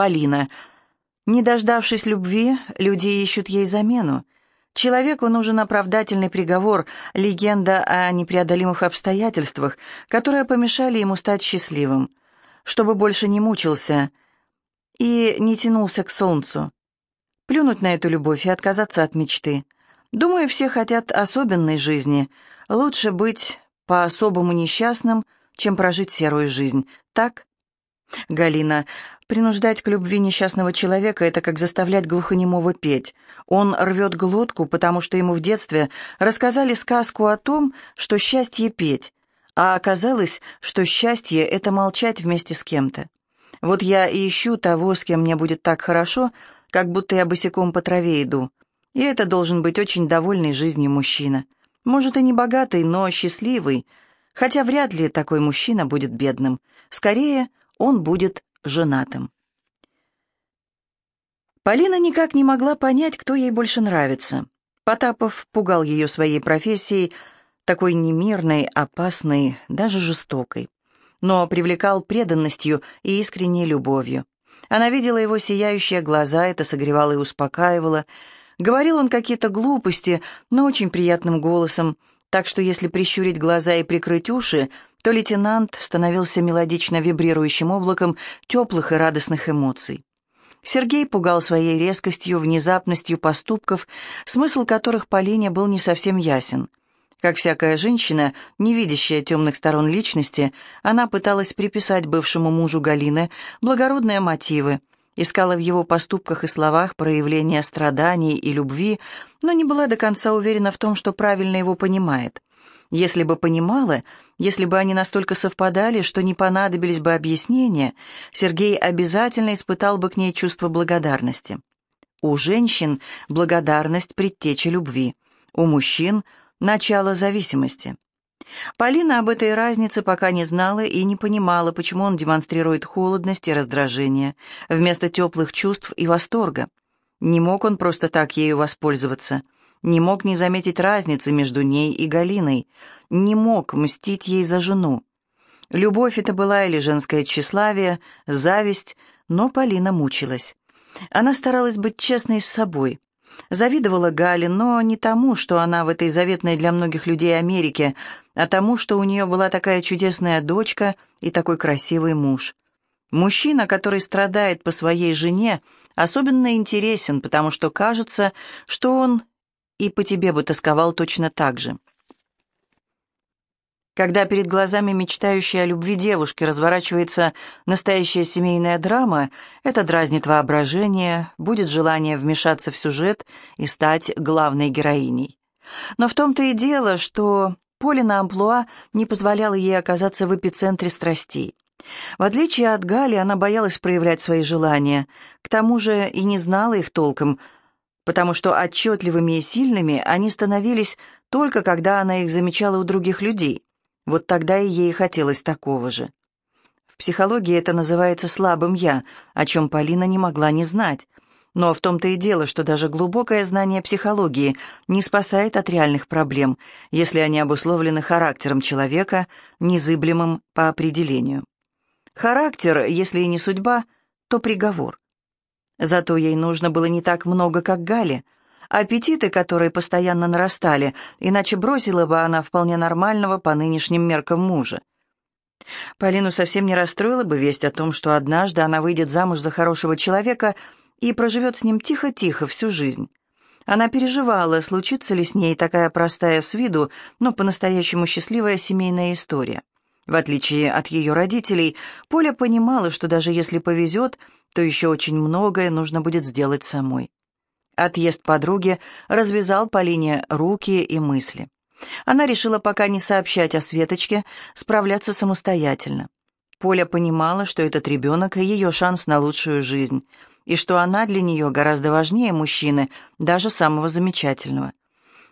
Полина. Не дождавшись любви, люди ищут ей замену. Человеку нужен оправдательный приговор, легенда о непреодолимых обстоятельствах, которые помешали ему стать счастливым, чтобы больше не мучился и не тянулся к солнцу. Плюнуть на эту любовь и отказаться от мечты. Думаю, все хотят особенной жизни. Лучше быть по-особому несчастным, чем прожить серую жизнь. Так? Галина, принуждать к любви несчастного человека — это как заставлять глухонемого петь. Он рвет глотку, потому что ему в детстве рассказали сказку о том, что счастье — петь, а оказалось, что счастье — это молчать вместе с кем-то. Вот я и ищу того, с кем мне будет так хорошо, как будто я босиком по траве иду. И это должен быть очень довольный жизнью мужчина. Может, и не богатый, но счастливый, хотя вряд ли такой мужчина будет бедным. Скорее, он будет женатым. Полина никак не могла понять, кто ей больше нравится. Потапов пугал ее своей профессией, такой немирной, опасной, даже жестокой. Но привлекал преданностью и искренней любовью. Она видела его сияющие глаза, это согревало и успокаивало. Говорил он какие-то глупости, но очень приятным голосом, так что если прищурить глаза и прикрыть уши, то лейтенант становился мелодично вибрирующим облаком теплых и радостных эмоций. Сергей пугал своей резкостью, внезапностью поступков, смысл которых Полине был не совсем ясен. Как всякая женщина, не видящая темных сторон личности, она пыталась приписать бывшему мужу Галины благородные мотивы, искала в его поступках и словах проявления страданий и любви, но не была до конца уверена в том, что правильно его понимает. Если бы понимала, если бы они настолько совпадали, что не понадобились бы объяснения, Сергей обязательно испытал бы к ней чувство благодарности. У женщин благодарность предтеча любви, у мужчин – начало зависимости. Полина об этой разнице пока не знала и не понимала, почему он демонстрирует холодность и раздражение вместо теплых чувств и восторга. Не мог он просто так ею воспользоваться. Не мог не заметить разницы между ней и Галиной. Не мог мстить ей за жену. Любовь это была или женское тщеславие, зависть, но Полина мучилась. Она старалась быть честной с собой. Завидовала Гале, но не тому, что она в этой заветной для многих людей Америке, а тому, что у нее была такая чудесная дочка и такой красивый муж. Мужчина, который страдает по своей жене, особенно интересен, потому что кажется, что он и по тебе бы тосковал точно так же. Когда перед глазами мечтающей о любви девушки разворачивается настоящая семейная драма, это дразнит воображение, будет желание вмешаться в сюжет и стать главной героиней. Но в том-то и дело, что поле на амплуа не позволяло ей оказаться в эпицентре страстей. В отличие от Гали, она боялась проявлять свои желания, к тому же и не знала их толком, потому что отчетливыми и сильными они становились только когда она их замечала у других людей. Вот тогда и ей хотелось такого же. В психологии это называется слабым «я», о чем Полина не могла не знать. Но в том-то и дело, что даже глубокое знание психологии не спасает от реальных проблем, если они обусловлены характером человека, незыблемым по определению. Характер, если и не судьба, то приговор. Зато ей нужно было не так много, как Гале — аппетиты, которые постоянно нарастали, иначе бросила бы она вполне нормального по нынешним меркам мужа. Полину совсем не расстроила бы весть о том, что однажды она выйдет замуж за хорошего человека и проживет с ним тихо-тихо всю жизнь. Она переживала, случится ли с ней такая простая с виду, но по-настоящему счастливая семейная история. В отличие от ее родителей, Поля понимала, что даже если повезет, то еще очень многое нужно будет сделать самой. Отъезд подруги развязал Полине руки и мысли. Она решила пока не сообщать о Светочке, справляться самостоятельно. Поля понимала, что этот ребенок — ее шанс на лучшую жизнь, и что она для нее гораздо важнее мужчины, даже самого замечательного.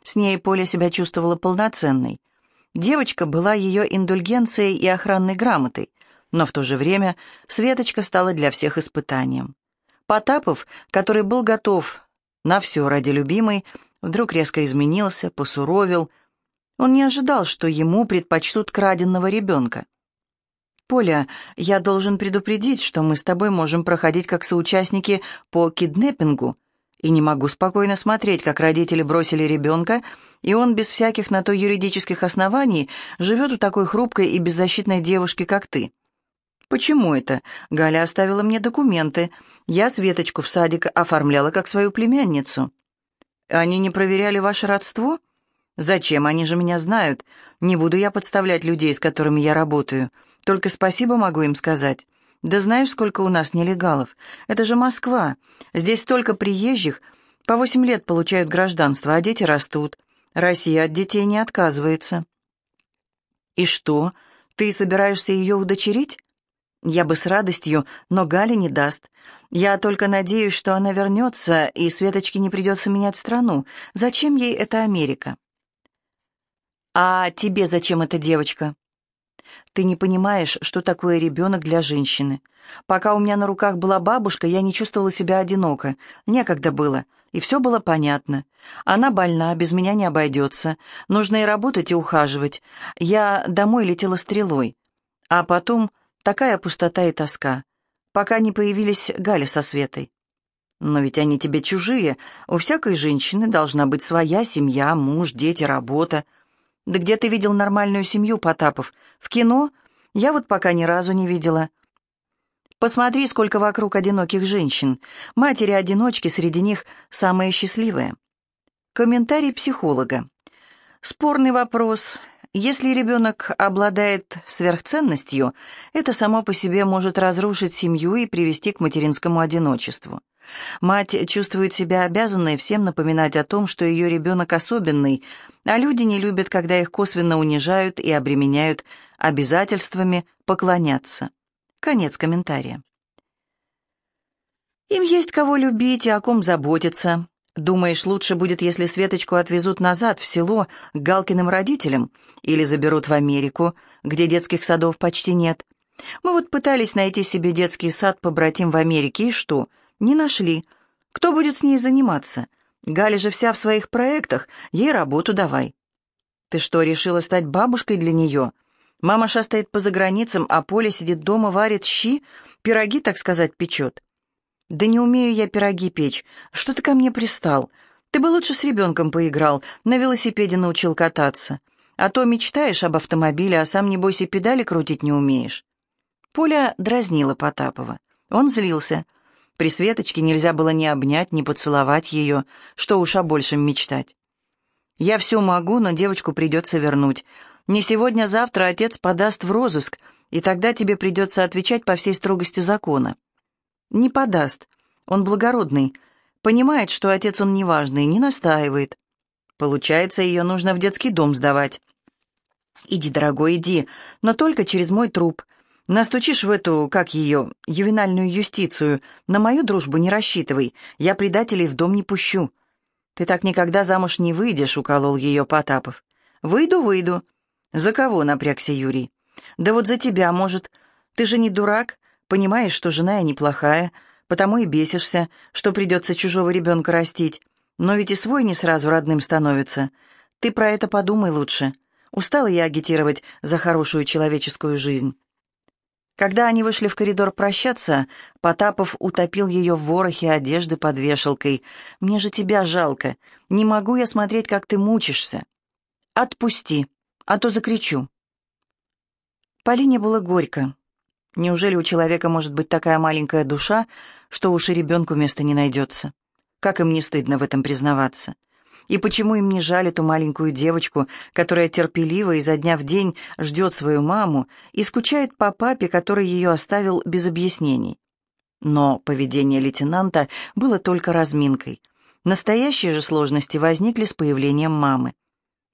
С ней Поля себя чувствовала полноценной. Девочка была ее индульгенцией и охранной грамотой, но в то же время Светочка стала для всех испытанием. Потапов, который был готов на все ради любимой, вдруг резко изменился, посуровил. Он не ожидал, что ему предпочтут краденного ребенка. «Поля, я должен предупредить, что мы с тобой можем проходить как соучастники по киднеппингу, и не могу спокойно смотреть, как родители бросили ребенка, и он без всяких на то юридических оснований живет у такой хрупкой и беззащитной девушки, как ты». «Почему это? Галя оставила мне документы. Я Светочку в садик оформляла как свою племянницу». «Они не проверяли ваше родство?» «Зачем? Они же меня знают. Не буду я подставлять людей, с которыми я работаю. Только спасибо могу им сказать. Да знаешь, сколько у нас нелегалов? Это же Москва. Здесь столько приезжих. По восемь лет получают гражданство, а дети растут. Россия от детей не отказывается». «И что? Ты собираешься ее удочерить?» Я бы с радостью, но Галя не даст. Я только надеюсь, что она вернется, и Светочке не придется менять страну. Зачем ей эта Америка? А тебе зачем эта девочка? Ты не понимаешь, что такое ребенок для женщины. Пока у меня на руках была бабушка, я не чувствовала себя одиноко. Некогда было, и все было понятно. Она больна, без меня не обойдется. Нужно и работать, и ухаживать. Я домой летела стрелой. А потом Такая пустота и тоска, пока не появились Галя со Светой. Но ведь они тебе чужие. У всякой женщины должна быть своя семья, муж, дети, работа. Да где ты видел нормальную семью, Потапов? В кино? Я вот пока ни разу не видела. Посмотри, сколько вокруг одиноких женщин. Матери-одиночки среди них самые счастливые. Комментарий психолога. Спорный вопрос. Если ребенок обладает сверхценностью, это само по себе может разрушить семью и привести к материнскому одиночеству. Мать чувствует себя обязанной всем напоминать о том, что ее ребенок особенный, а люди не любят, когда их косвенно унижают и обременяют обязательствами поклоняться. Конец комментария. Им есть кого любить и о ком заботиться. Думаешь, лучше будет, если Светочку отвезут назад, в село, к Галкиным родителям, или заберут в Америку, где детских садов почти нет? Мы вот пытались найти себе детский сад побратим в Америке, и что? Не нашли. Кто будет с ней заниматься? Галя же вся в своих проектах, ей работу давай. Ты что, решила стать бабушкой для нее? Мама шастает по заграницам, а Поля сидит дома, варит щи, пироги, так сказать, печет. «Да не умею я пироги печь. Что ты ко мне пристал? Ты бы лучше с ребенком поиграл, на велосипеде научил кататься. А то мечтаешь об автомобиле, а сам, небось, и педали крутить не умеешь». Поля дразнила Потапова. Он злился. При Светочке нельзя было ни обнять, ни поцеловать ее, что уж о большем мечтать. «Я все могу, но девочку придется вернуть. Не сегодня-завтра отец подаст в розыск, и тогда тебе придется отвечать по всей строгости закона». Не подаст. Он благородный. Понимает, что отец он неважный, не настаивает. Получается, ее нужно в детский дом сдавать. Иди, дорогой, иди, но только через мой труп. Настучишь в эту, как ее, ювенальную юстицию. На мою дружбу не рассчитывай. Я предателей в дом не пущу. Ты так никогда замуж не выйдешь, уколол ее Потапов. Выйду, выйду. За кого напрягся Юрий? Да вот за тебя, может. Ты же не дурак. Понимаешь, что жена я неплохая, потому и бесишься, что придется чужого ребенка растить. Но ведь и свой не сразу родным становится. Ты про это подумай лучше. Устала я агитировать за хорошую человеческую жизнь». Когда они вышли в коридор прощаться, Потапов утопил ее в ворохе одежды под вешалкой. «Мне же тебя жалко. Не могу я смотреть, как ты мучишься». «Отпусти, а то закричу». Полине было горько. Неужели у человека может быть такая маленькая душа, что уж и ребенку места не найдется? Как им не стыдно в этом признаваться? И почему им не жаль эту маленькую девочку, которая терпеливо изо дня в день ждет свою маму и скучает по папе, который ее оставил без объяснений? Но поведение лейтенанта было только разминкой. Настоящие же сложности возникли с появлением мамы.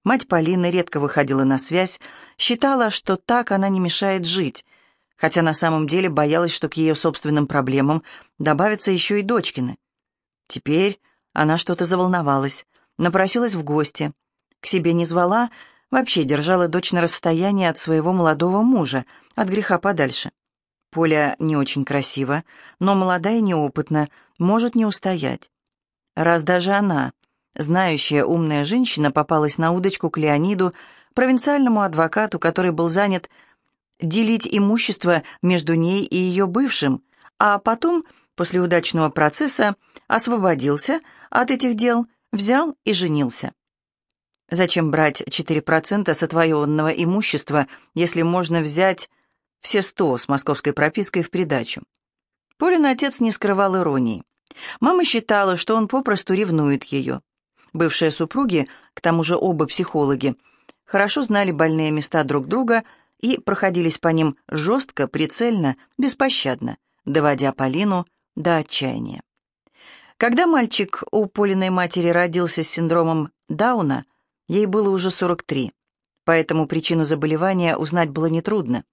Мать Полины редко выходила на связь, считала, что так она не мешает жить, хотя на самом деле боялась, что к ее собственным проблемам добавятся еще и дочкины. Теперь она что-то заволновалась, напросилась в гости. К себе не звала, вообще держала дочь на расстоянии от своего молодого мужа, от греха подальше. Поля не очень красива, но молодая и неопытна, может не устоять. Раз даже она, знающая умная женщина, попалась на удочку к Леониду, провинциальному адвокату, который был занят делить имущество между ней и ее бывшим, а потом, после удачного процесса, освободился от этих дел, взял и женился. Зачем брать 4% с отвоеванного имущества, если можно взять все 100 с московской пропиской в придачу? Полин отец не скрывал иронии. Мама считала, что он попросту ревнует ее. Бывшие супруги, к тому же оба психологи, хорошо знали больные места друг друга и проходились по ним жестко, прицельно, беспощадно, доводя Полину до отчаяния. Когда мальчик у Полиной матери родился с синдромом Дауна, ей было уже 43, поэтому причину заболевания узнать было нетрудно.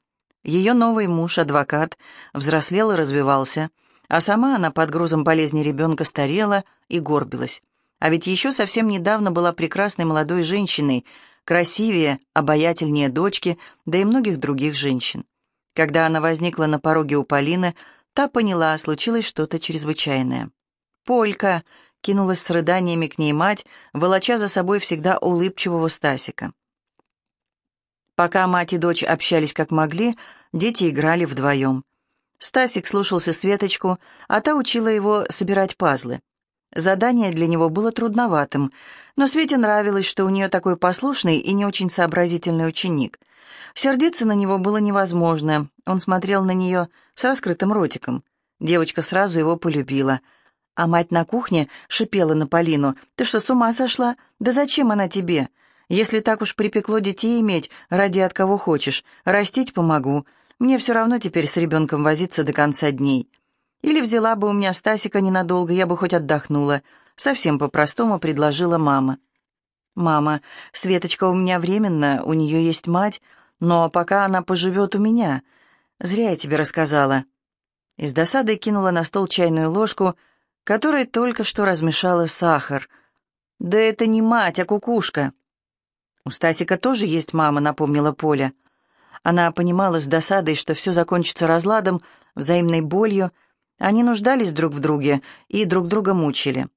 Ее новый муж, адвокат, взрослел и развивался, а сама она под грузом болезни ребенка старела и горбилась. А ведь еще совсем недавно была прекрасной молодой женщиной, красивее, обаятельнее дочки, да и многих других женщин. Когда она возникла на пороге у Полины, та поняла, случилось что-то чрезвычайное. «Полька!» — кинулась с рыданиями к ней мать, волоча за собой всегда улыбчивого Стасика. Пока мать и дочь общались как могли, дети играли вдвоем. Стасик слушался Светочку, а та учила его собирать пазлы. Задание для него было трудноватым, но Свете нравилось, что у нее такой послушный и не очень сообразительный ученик. Сердиться на него было невозможно, он смотрел на нее с раскрытым ротиком. Девочка сразу его полюбила. А мать на кухне шипела на Полину. «Ты что, с ума сошла? Да зачем она тебе? Если так уж припекло детей иметь, ради от кого хочешь, растить помогу. Мне все равно теперь с ребенком возиться до конца дней. Или взяла бы у меня Стасика ненадолго, я бы хоть отдохнула. Совсем по-простому предложила мама. «Мама, Светочка у меня временно, у нее есть мать, но пока она поживет у меня. Зря я тебе рассказала». Из досады кинула на стол чайную ложку, которой только что размешала сахар. «Да это не мать, а кукушка». «У Стасика тоже есть мама», — напомнила Поля. Она понимала с досадой, что все закончится разладом, взаимной болью. Они нуждались друг в друге и друг друга мучили.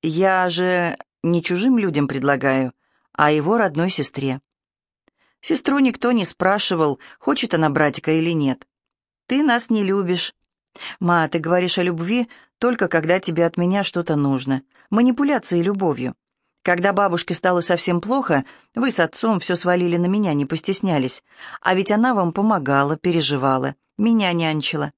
«Я же не чужим людям предлагаю, а его родной сестре». Сестру никто не спрашивал, хочет она братика или нет. «Ты нас не любишь». «Ма, ты говоришь о любви только когда тебе от меня что-то нужно. Манипуляции любовью. Когда бабушке стало совсем плохо, вы с отцом все свалили на меня, не постеснялись. А ведь она вам помогала, переживала, меня нянчила.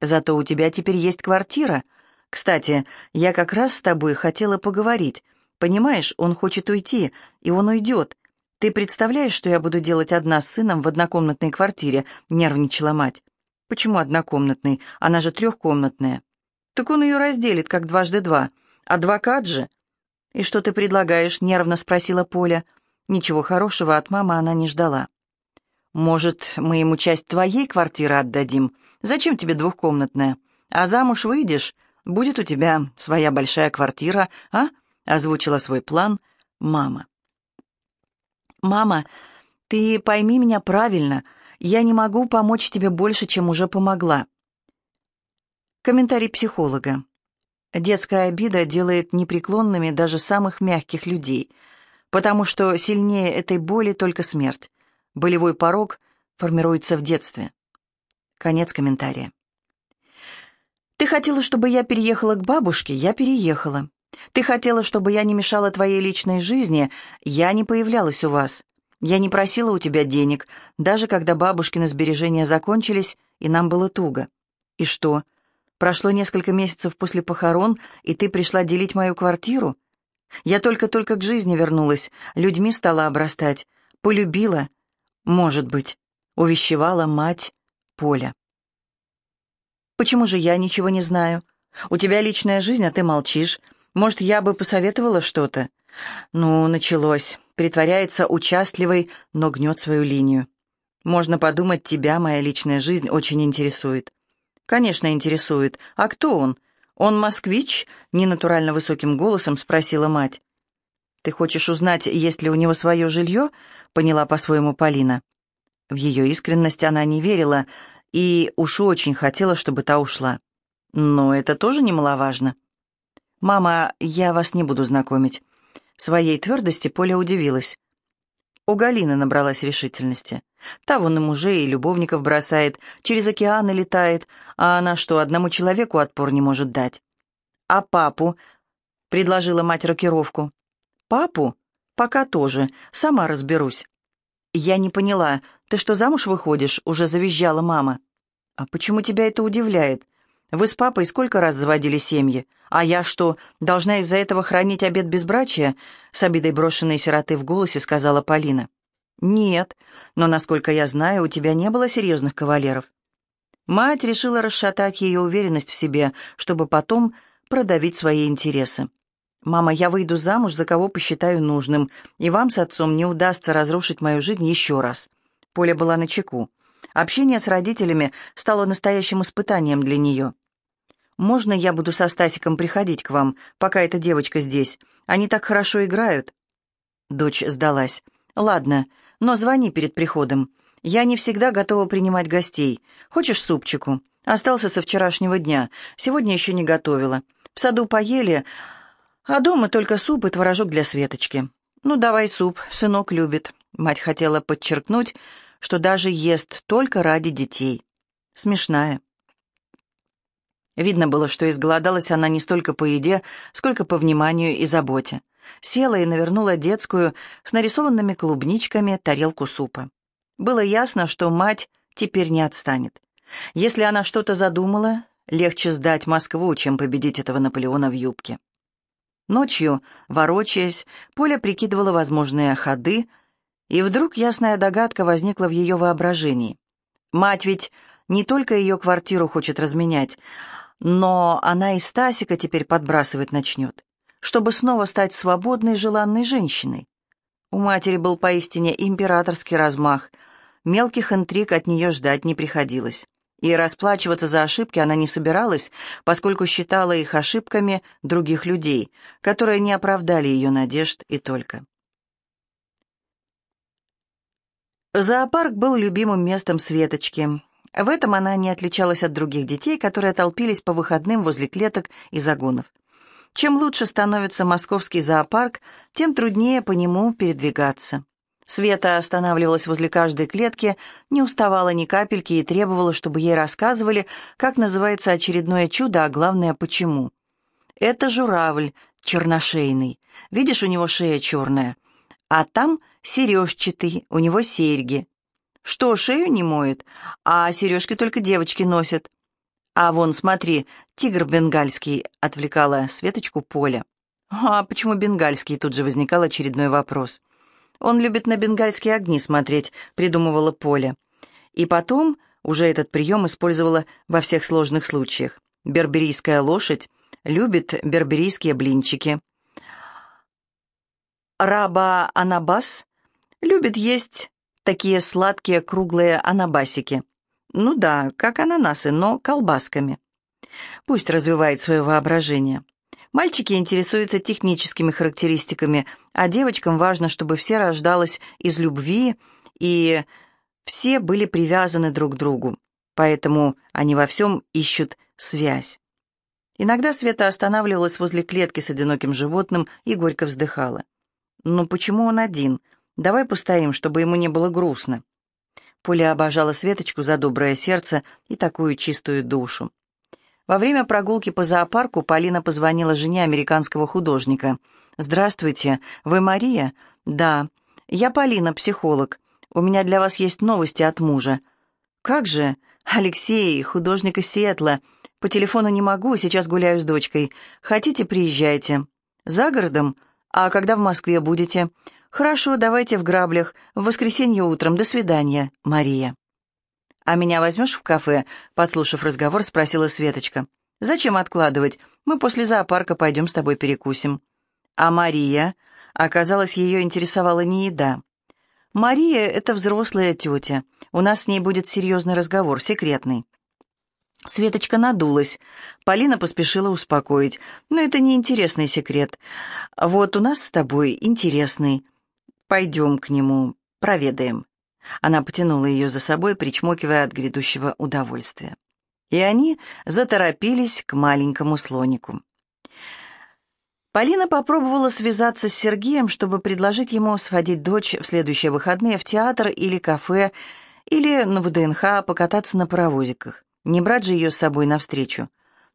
Зато у тебя теперь есть квартира. Кстати, я как раз с тобой хотела поговорить. Понимаешь, он хочет уйти, и он уйдет. Ты представляешь, что я буду делать одна с сыном в однокомнатной квартире?» — нервничала мать. «Почему однокомнатной? Она же трехкомнатная». «Так он ее разделит, как дважды два. Адвокат же. «И что ты предлагаешь?» — нервно спросила Поля. Ничего хорошего от мамы она не ждала. «Может, мы ему часть твоей квартиры отдадим? Зачем тебе двухкомнатная? А замуж выйдешь, будет у тебя своя большая квартира, а?» — озвучила свой план мама. «Мама, ты пойми меня правильно. Я не могу помочь тебе больше, чем уже помогла». Комментарий психолога. Детская обида делает непреклонными даже самых мягких людей, потому что сильнее этой боли только смерть. Болевой порог формируется в детстве. Конец комментария. «Ты хотела, чтобы я переехала к бабушке? Я переехала. Ты хотела, чтобы я не мешала твоей личной жизни? Я не появлялась у вас. Я не просила у тебя денег, даже когда бабушкины сбережения закончились, и нам было туго. И что?» Прошло несколько месяцев после похорон, и ты пришла делить мою квартиру? Я только-только к жизни вернулась, людьми стала обрастать. Полюбила, может быть, увещевала мать Поля. Почему же я ничего не знаю? У тебя личная жизнь, а ты молчишь. Может, я бы посоветовала что-то? Ну, началось. Притворяется участливой, но гнет свою линию. Можно подумать, тебя моя личная жизнь очень интересует. «Конечно, интересует. А кто он? Он москвич?» — ненатурально высоким голосом спросила мать. «Ты хочешь узнать, есть ли у него свое жилье?» — поняла по-своему Полина. В ее искренность она не верила и уж очень хотела, чтобы та ушла. Но это тоже немаловажно. «Мама, я вас не буду знакомить». Своей твердости Поля удивилась. У Галины набралась решительности. Та вон и мужей, и любовников бросает, через океаны летает, а она что, одному человеку отпор не может дать? «А папу?» — предложила мать рокировку. «Папу? Пока тоже. Сама разберусь». «Я не поняла. Ты что, замуж выходишь?» — уже завизжала мама. «А почему тебя это удивляет? Вы с папой сколько раз заводили семьи? А я что, должна из-за этого хранить обед безбрачия?» С обидой брошенной сироты в голосе сказала Полина. «Нет, но, насколько я знаю, у тебя не было серьезных кавалеров». Мать решила расшатать ее уверенность в себе, чтобы потом продавить свои интересы. «Мама, я выйду замуж, за кого посчитаю нужным, и вам с отцом не удастся разрушить мою жизнь еще раз». Поля была на чеку. Общение с родителями стало настоящим испытанием для нее. «Можно я буду со Стасиком приходить к вам, пока эта девочка здесь? Они так хорошо играют». Дочь сдалась. «Ладно, но звони перед приходом. Я не всегда готова принимать гостей. Хочешь супчику? Остался со вчерашнего дня. Сегодня еще не готовила. В саду поели, а дома только суп и творожок для Светочки. Ну, давай суп, сынок любит». Мать хотела подчеркнуть, что даже ест только ради детей. Смешная. Видно было, что изголодалась она не столько по еде, сколько по вниманию и заботе. Села и навернула детскую с нарисованными клубничками тарелку супа. Было ясно, что мать теперь не отстанет. Если она что-то задумала, легче сдать Москву, чем победить этого Наполеона в юбке. Ночью, ворочаясь, Поля прикидывала возможные ходы, и вдруг ясная догадка возникла в ее воображении. Мать ведь не только ее квартиру хочет разменять, но она и Стасика теперь подбрасывать начнет, чтобы снова стать свободной, желанной женщиной. У матери был поистине императорский размах, мелких интриг от нее ждать не приходилось. И расплачиваться за ошибки она не собиралась, поскольку считала их ошибками других людей, которые не оправдали ее надежд и только. Зоопарк был любимым местом Светочки. В этом она не отличалась от других детей, которые толпились по выходным возле клеток и загонов. Чем лучше становится московский зоопарк, тем труднее по нему передвигаться. Света останавливалась возле каждой клетки, не уставала ни капельки и требовала, чтобы ей рассказывали, как называется очередное чудо, а главное, почему. Это журавль черношейный. Видишь, у него шея черная. А там сережчатый, у него серьги. Что, шею не моет? А сережки только девочки носят. А вон, смотри, тигр бенгальский, отвлекала Светочку Поля. А почему бенгальский? Тут же возникал очередной вопрос. Он любит на бенгальские огни смотреть, придумывала Поля. И потом уже этот прием использовала во всех сложных случаях. Берберийская лошадь любит берберийские блинчики. Раба Анабас Любит есть такие сладкие круглые анабасики. Ну да, как ананасы, но колбасками. Пусть развивает свое воображение. Мальчики интересуются техническими характеристиками, а девочкам важно, чтобы все рождалось из любви и все были привязаны друг к другу. Поэтому они во всем ищут связь. Иногда Света останавливалась возле клетки с одиноким животным и горько вздыхала. «Ну почему он один? Давай постоим, чтобы ему не было грустно». Поля обожала Светочку за доброе сердце и такую чистую душу. Во время прогулки по зоопарку Полина позвонила жене американского художника. «Здравствуйте, вы Мария?» «Да. Я Полина, психолог. У меня для вас есть новости от мужа». «Как же? Алексей, художник из Сиэтла. По телефону не могу, сейчас гуляю с дочкой. Хотите, приезжайте». «За городом? А когда в Москве будете?» «Хорошо, давайте в граблях. В воскресенье утром. До свидания, Мария». «А меня возьмешь в кафе?» — подслушав разговор, спросила Светочка. «Зачем откладывать? Мы после зоопарка пойдем с тобой перекусим». А Мария? Оказалось, ее интересовала не еда. «Мария — это взрослая тетя. У нас с ней будет серьезный разговор, секретный». Светочка надулась. Полина поспешила успокоить. «Но это не интересный секрет. Вот у нас с тобой интересный. Пойдем к нему, проведаем». Она потянула ее за собой, причмокивая от грядущего удовольствия. И они заторопились к маленькому слонику. Полина попробовала связаться с Сергеем, чтобы предложить ему сводить дочь в следующие выходные в театр или кафе, или на ВДНХ покататься на паровозиках. Не брать же ее с собой навстречу.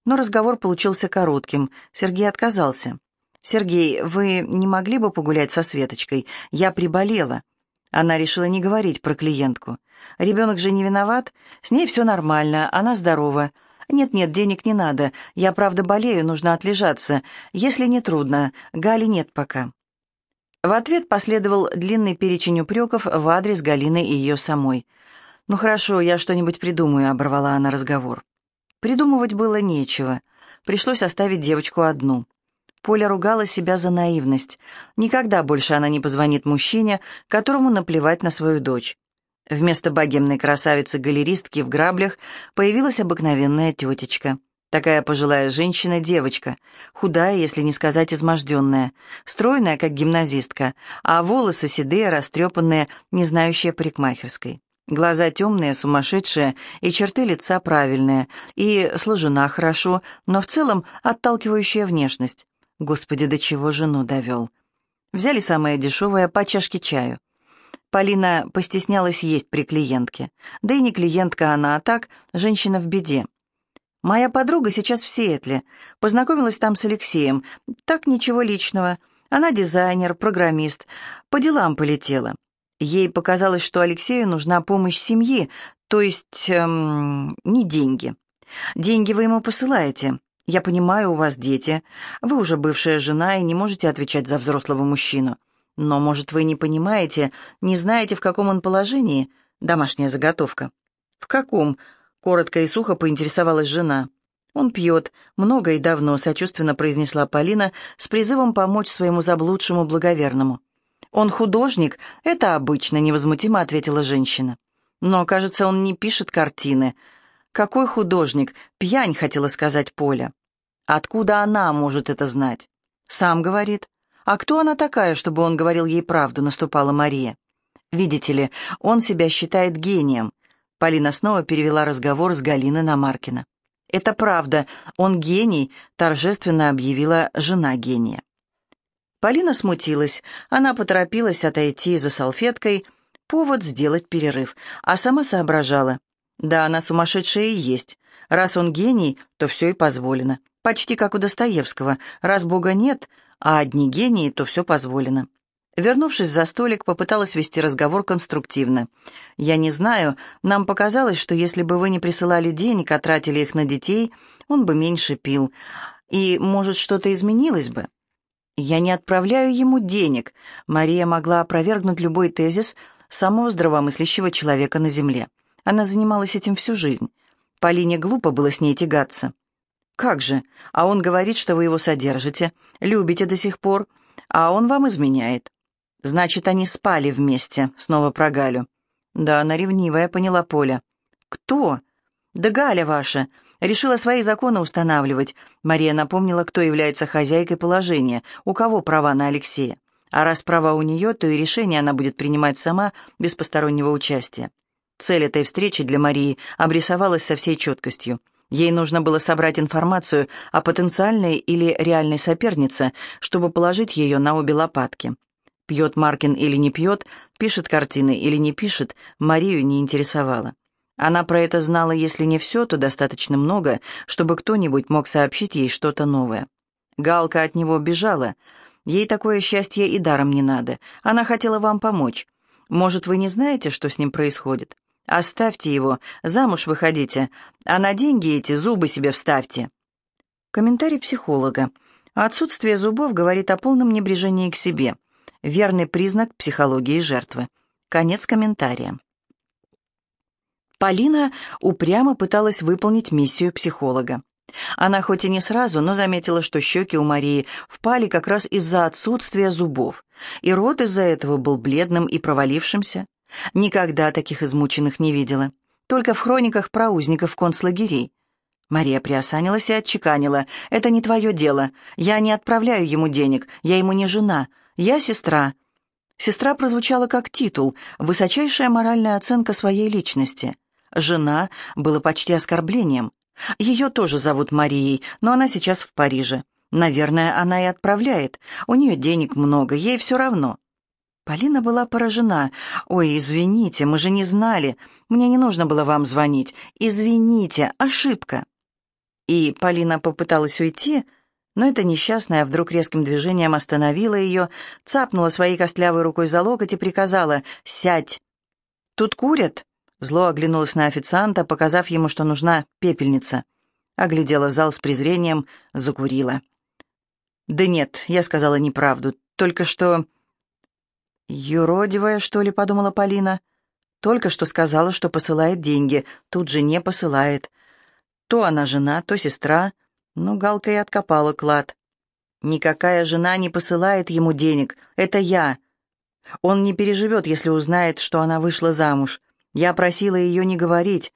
Но разговор получился коротким. Сергей отказался. «Сергей, вы не могли бы погулять со Светочкой? Я приболела». Она решила не говорить про клиентку. «Ребенок же не виноват. С ней все нормально, она здорова. «Нет-нет, денег не надо. Я, правда, болею, нужно отлежаться. Если не трудно. Гали нет пока». В ответ последовал длинный перечень упреков в адрес Галины и ее самой. «Ну хорошо, я что-нибудь придумаю», — оборвала она разговор. Придумывать было нечего. Пришлось оставить девочку одну. Поля ругала себя за наивность. Никогда больше она не позвонит мужчине, которому наплевать на свою дочь. Вместо богемной красавицы-галеристки в граблях появилась обыкновенная тетечка. Такая пожилая женщина-девочка, худая, если не сказать изможденная, стройная, как гимназистка, а волосы седые, растрепанные, не знающие парикмахерской. Глаза темные, сумасшедшие, и черты лица правильные, и сложена хорошо, но в целом отталкивающая внешность. Господи, до чего жену довел. Взяли самое дешевое по чашке чаю. Полина постеснялась есть при клиентке. Да и не клиентка она, а так, женщина в беде. Моя подруга сейчас в Сиэтле. Познакомилась там с Алексеем. Так ничего личного. Она дизайнер, программист. По делам полетела. Ей показалось, что Алексею нужна помощь семьи, то есть эм, не деньги. Деньги вы ему посылаете. Я понимаю, у вас дети. Вы уже бывшая жена и не можете отвечать за взрослого мужчину. Но, может, вы не понимаете, не знаете, в каком он положении? Домашняя заготовка. В каком? Коротко и сухо поинтересовалась жена. Он пьет, много и давно, сочувственно произнесла Полина с призывом помочь своему заблудшему благоверному. Он художник, это обычно, невозмутимо ответила женщина. Но, кажется, он не пишет картины. «Какой художник? Пьянь», — хотела сказать Поля. «Откуда она может это знать?» «Сам говорит». «А кто она такая, чтобы он говорил ей правду?» — наступала Мария. «Видите ли, он себя считает гением». Полина снова перевела разговор с Галины на Маркина. «Это правда, он гений», — торжественно объявила жена гения. Полина смутилась, она поторопилась отойти за салфеткой, повод сделать перерыв, а сама соображала. Да, она сумасшедшая и есть. Раз он гений, то все и позволено. Почти как у Достоевского. Раз Бога нет, а одни гении, то все позволено. Вернувшись за столик, попыталась вести разговор конструктивно. «Я не знаю, нам показалось, что если бы вы не присылали денег, а тратили их на детей, он бы меньше пил. И, может, что-то изменилось бы?» «Я не отправляю ему денег», — Мария могла опровергнуть любой тезис самого здравомыслящего человека на земле. Она занималась этим всю жизнь. Полине глупо было с ней тягаться. «Как же? А он говорит, что вы его содержите, любите до сих пор, а он вам изменяет». «Значит, они спали вместе», — снова про Галю. «Да, она ревнивая», — поняла Поля. «Кто?» «Да Галя ваша. Решила свои законы устанавливать». Мария напомнила, кто является хозяйкой положения, у кого права на Алексея. А раз права у нее, то и решение она будет принимать сама, без постороннего участия. Цель этой встречи для Марии обрисовалась со всей четкостью. Ей нужно было собрать информацию о потенциальной или реальной сопернице, чтобы положить ее на обе лопатки. Пьет Маркин или не пьет, пишет картины или не пишет, Марию не интересовало. Она про это знала, если не все, то достаточно много, чтобы кто-нибудь мог сообщить ей что-то новое. Галка от него бежала. Ей такое счастье и даром не надо. Она хотела вам помочь. Может, вы не знаете, что с ним происходит? Оставьте его, замуж выходите, а на деньги эти зубы себе вставьте. Комментарий психолога. Отсутствие зубов говорит о полном небрежении к себе. Верный признак психологии жертвы. Конец комментария. Полина упрямо пыталась выполнить миссию психолога. Она хоть и не сразу, но заметила, что щеки у Марии впали как раз из-за отсутствия зубов, и рот из-за этого был бледным и провалившимся. Никогда таких измученных не видела. Только в хрониках про узников концлагерей. Мария приосанилась и отчеканила. «Это не твое дело. Я не отправляю ему денег. Я ему не жена. Я сестра». Сестра прозвучала как титул, высочайшая моральная оценка своей личности. «Жена» было почти оскорблением. Ее тоже зовут Марией, но она сейчас в Париже. Наверное, она и отправляет. У нее денег много, ей все равно. Полина была поражена. «Ой, извините, мы же не знали. Мне не нужно было вам звонить. Извините, ошибка». И Полина попыталась уйти, но эта несчастная вдруг резким движением остановила ее, цапнула своей костлявой рукой за локоть и приказала «Сядь!» «Тут курят?» Зло оглянулась на официанта, показав ему, что нужна пепельница. Оглядела зал с презрением, закурила. «Да нет, я сказала неправду. Только что...» «Юродивая, что ли?» — подумала Полина. «Только что сказала, что посылает деньги. Тут же не посылает. То она жена, то сестра. Ну, Галка и откопала клад. Никакая жена не посылает ему денег. Это я. Он не переживет, если узнает, что она вышла замуж. Я просила ее не говорить».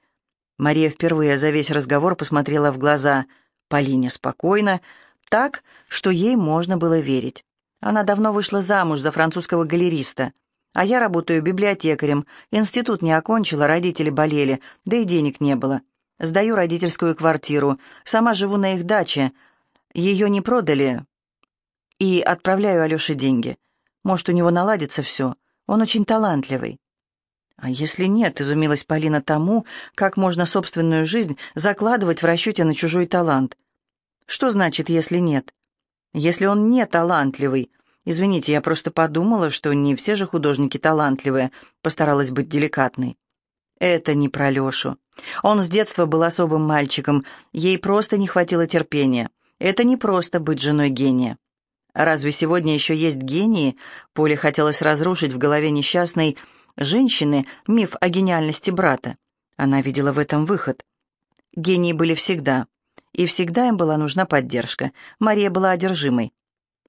Мария впервые за весь разговор посмотрела в глаза Полине спокойно, так, что ей можно было верить. Она давно вышла замуж за французского галериста, а я работаю библиотекарем, институт не окончила, родители болели, да и денег не было. Сдаю родительскую квартиру, сама живу на их даче, ее не продали, и отправляю Алёше деньги. Может, у него наладится все, он очень талантливый. «А если нет?» — изумилась Полина тому, как можно собственную жизнь закладывать в расчете на чужой талант. «Что значит, если нет?» «Если он не талантливый. Извините, я просто подумала, что не все же художники талантливые», — постаралась быть деликатной. «Это не про Лешу. Он с детства был особым мальчиком, ей просто не хватило терпения. Это не просто быть женой гения». Разве сегодня еще есть гении? Поле хотелось разрушить в голове несчастной женщины миф о гениальности брата. Она видела в этом выход. Гении были всегда. И всегда им была нужна поддержка. Мария была одержимой.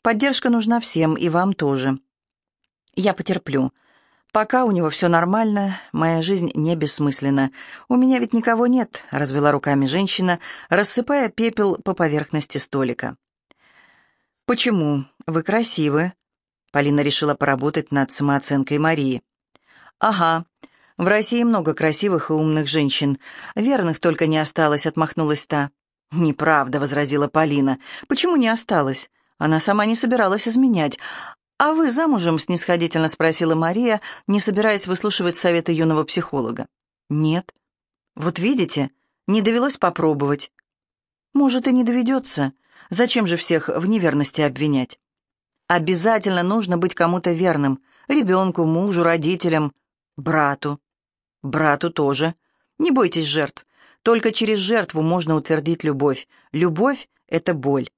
Поддержка нужна всем, и вам тоже. Я потерплю. Пока у него все нормально, моя жизнь не бессмысленна. У меня ведь никого нет, развела руками женщина, рассыпая пепел по поверхности столика. Почему? Вы красивы. Полина решила поработать над самооценкой Марии. «Ага. В России много красивых и умных женщин. Верных только не осталось», — отмахнулась та. «Неправда», — возразила Полина. «Почему не осталось? Она сама не собиралась изменять. «А вы замужем?» — снисходительно спросила Мария, не собираясь выслушивать советы юного психолога. «Нет». «Вот видите, не довелось попробовать». «Может, и не доведется. Зачем же всех в неверности обвинять?» «Обязательно нужно быть кому-то верным. Ребенку, мужу, родителям. Брату. Брату тоже. Не бойтесь жертв. Только через жертву можно утвердить любовь. Любовь — это боль.